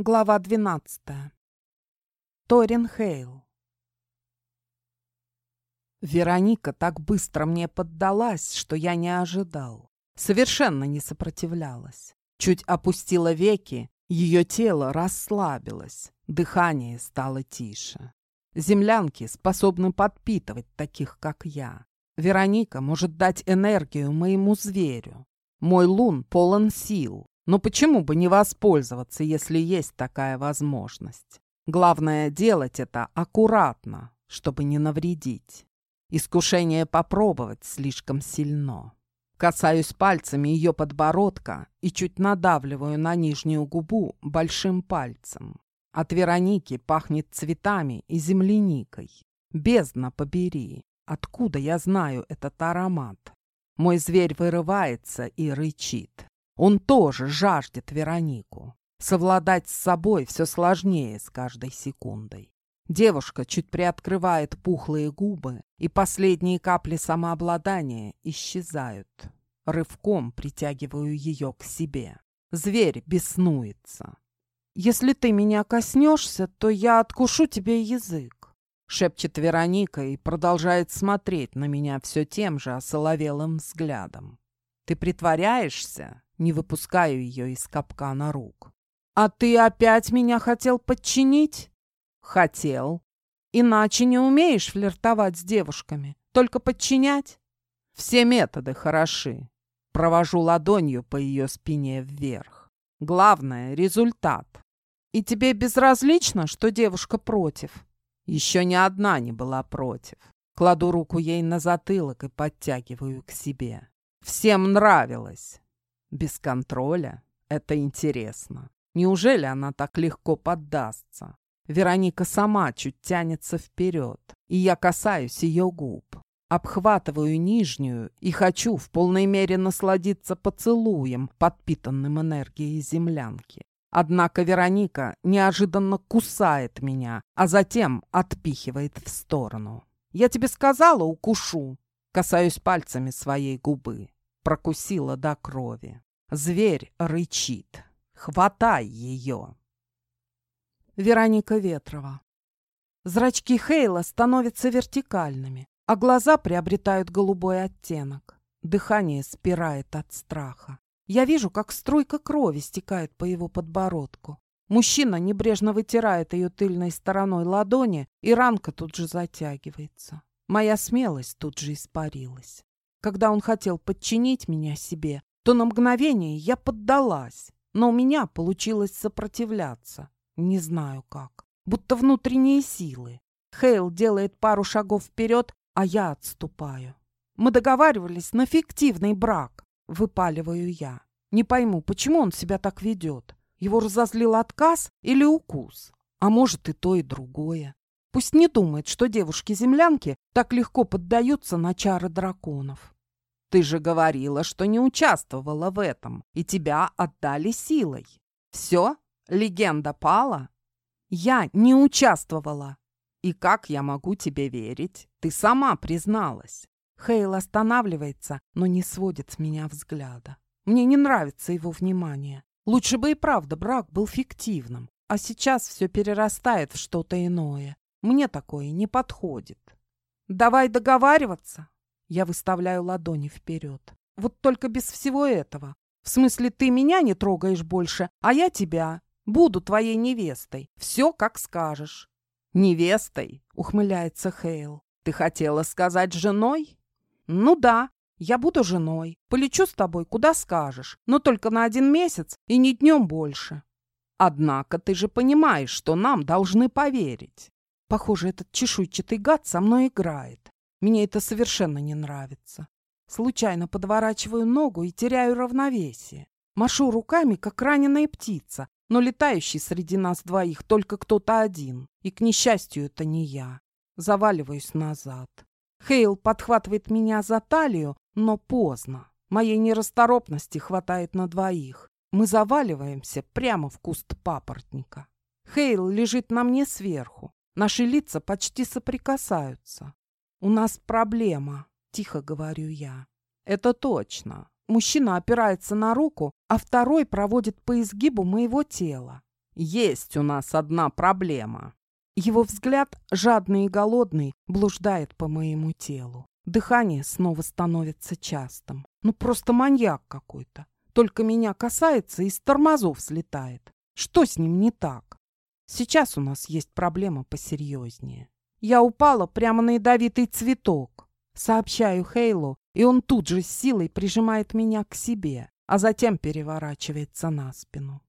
Глава 12. Торин Хейл. Вероника так быстро мне поддалась, что я не ожидал. Совершенно не сопротивлялась. Чуть опустила веки, ее тело расслабилось, дыхание стало тише. Землянки способны подпитывать таких, как я. Вероника может дать энергию моему зверю. Мой лун полон сил, но почему бы не воспользоваться, если есть такая возможность? Главное делать это аккуратно, чтобы не навредить. Искушение попробовать слишком сильно. Касаюсь пальцами ее подбородка и чуть надавливаю на нижнюю губу большим пальцем. От Вероники пахнет цветами и земляникой. Бездна побери. Откуда я знаю этот аромат? Мой зверь вырывается и рычит. Он тоже жаждет Веронику. Совладать с собой все сложнее с каждой секундой. Девушка чуть приоткрывает пухлые губы, и последние капли самообладания исчезают. Рывком притягиваю ее к себе. Зверь беснуется. «Если ты меня коснешься, то я откушу тебе язык», — шепчет Вероника и продолжает смотреть на меня все тем же осоловелым взглядом. «Ты притворяешься?» Не выпускаю ее из капкана рук. «А ты опять меня хотел подчинить?» «Хотел. Иначе не умеешь флиртовать с девушками, только подчинять?» «Все методы хороши». Провожу ладонью по ее спине вверх. Главное — результат. «И тебе безразлично, что девушка против?» Еще ни одна не была против. Кладу руку ей на затылок и подтягиваю к себе. Всем нравилось. Без контроля? Это интересно. Неужели она так легко поддастся? Вероника сама чуть тянется вперед, и я касаюсь ее губ. Обхватываю нижнюю и хочу в полной мере насладиться поцелуем, подпитанным энергией землянки. Однако Вероника неожиданно кусает меня, а затем отпихивает в сторону. «Я тебе сказала, укушу!» Касаюсь пальцами своей губы прокусила до крови. Зверь рычит. Хватай ее. Вероника Ветрова. Зрачки Хейла становятся вертикальными, а глаза приобретают голубой оттенок. Дыхание спирает от страха. Я вижу, как струйка крови стекает по его подбородку. Мужчина небрежно вытирает ее тыльной стороной ладони, и ранка тут же затягивается. Моя смелость тут же испарилась. Когда он хотел подчинить меня себе, то на мгновение я поддалась, но у меня получилось сопротивляться. Не знаю как. Будто внутренние силы. Хейл делает пару шагов вперед, а я отступаю. Мы договаривались на фиктивный брак, выпаливаю я. Не пойму, почему он себя так ведет. Его разозлил отказ или укус? А может и то, и другое. Пусть не думает, что девушки-землянки так легко поддаются на чары драконов. Ты же говорила, что не участвовала в этом, и тебя отдали силой. Все? Легенда пала? Я не участвовала. И как я могу тебе верить? Ты сама призналась. Хейл останавливается, но не сводит с меня взгляда. Мне не нравится его внимание. Лучше бы и правда брак был фиктивным, а сейчас все перерастает в что-то иное. Мне такое не подходит. Давай договариваться. Я выставляю ладони вперед. Вот только без всего этого. В смысле, ты меня не трогаешь больше, а я тебя. Буду твоей невестой. Все, как скажешь. Невестой? Ухмыляется Хейл. Ты хотела сказать женой? Ну да, я буду женой. Полечу с тобой, куда скажешь. Но только на один месяц и не днем больше. Однако ты же понимаешь, что нам должны поверить. Похоже, этот чешуйчатый гад со мной играет. Мне это совершенно не нравится. Случайно подворачиваю ногу и теряю равновесие. Машу руками, как раненая птица, но летающий среди нас двоих только кто-то один. И, к несчастью, это не я. Заваливаюсь назад. Хейл подхватывает меня за талию, но поздно. Моей нерасторопности хватает на двоих. Мы заваливаемся прямо в куст папоротника. Хейл лежит на мне сверху. Наши лица почти соприкасаются. «У нас проблема», — тихо говорю я. «Это точно. Мужчина опирается на руку, а второй проводит по изгибу моего тела. есть у нас одна проблема». Его взгляд, жадный и голодный, блуждает по моему телу. Дыхание снова становится частым. Ну, просто маньяк какой-то. Только меня касается и с тормозов слетает. Что с ним не так? Сейчас у нас есть проблема посерьезнее. Я упала прямо на ядовитый цветок. Сообщаю Хейлу, и он тут же с силой прижимает меня к себе, а затем переворачивается на спину.